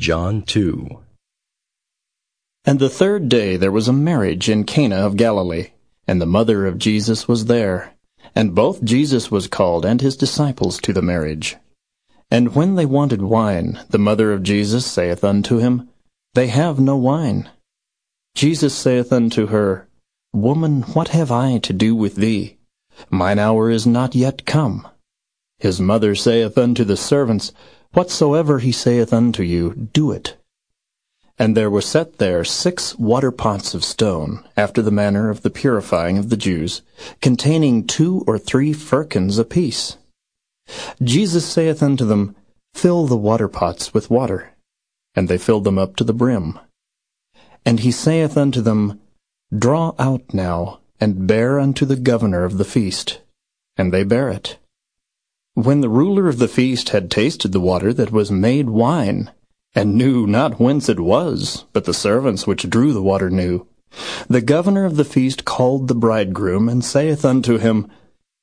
John 2 And the third day there was a marriage in Cana of Galilee, and the mother of Jesus was there. And both Jesus was called and his disciples to the marriage. And when they wanted wine, the mother of Jesus saith unto him, They have no wine. Jesus saith unto her, Woman, what have I to do with thee? Mine hour is not yet come. His mother saith unto the servants, Whatsoever he saith unto you, do it. And there were set there six water pots of stone, after the manner of the purifying of the Jews, containing two or three firkins apiece. Jesus saith unto them, Fill the water pots with water. And they filled them up to the brim. And he saith unto them, Draw out now, and bear unto the governor of the feast. And they bare it. When the ruler of the feast had tasted the water that was made wine, and knew not whence it was, but the servants which drew the water knew, the governor of the feast called the bridegroom, and saith unto him,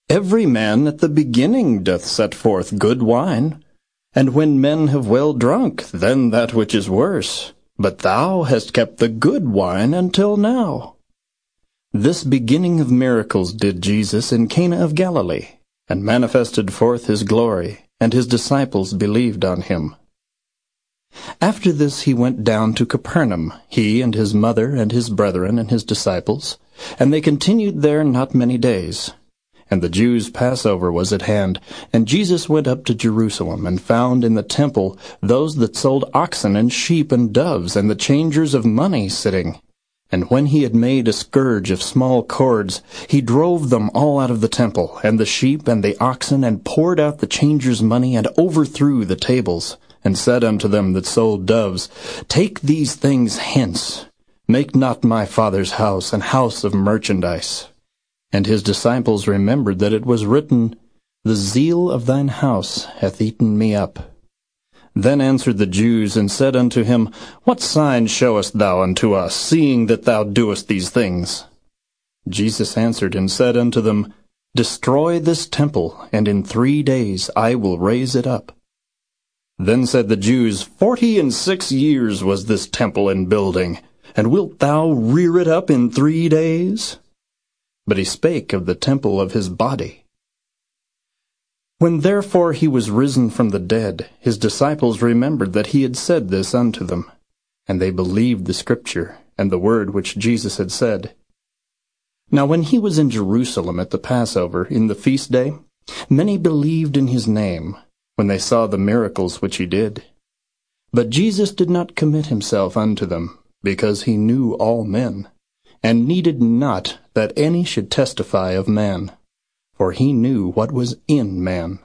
Every man at the beginning doth set forth good wine, and when men have well drunk, then that which is worse. But thou hast kept the good wine until now. This beginning of miracles did Jesus in Cana of Galilee and manifested forth his glory, and his disciples believed on him. After this he went down to Capernaum, he and his mother and his brethren and his disciples, and they continued there not many days. And the Jews' Passover was at hand, and Jesus went up to Jerusalem, and found in the temple those that sold oxen and sheep and doves, and the changers of money sitting, and when he had made a scourge of small cords, he drove them all out of the temple, and the sheep and the oxen, and poured out the changers' money, and overthrew the tables, and said unto them that sold doves, Take these things hence, make not my father's house an house of merchandise. And his disciples remembered that it was written, The zeal of thine house hath eaten me up. Then answered the Jews, and said unto him, What sign showest thou unto us, seeing that thou doest these things? Jesus answered and said unto them, Destroy this temple, and in three days I will raise it up. Then said the Jews, Forty and six years was this temple in building, and wilt thou rear it up in three days? But he spake of the temple of his body. When therefore he was risen from the dead, his disciples remembered that he had said this unto them. And they believed the scripture, and the word which Jesus had said. Now when he was in Jerusalem at the Passover, in the feast day, many believed in his name, when they saw the miracles which he did. But Jesus did not commit himself unto them, because he knew all men, and needed not that any should testify of man for he knew what was in man.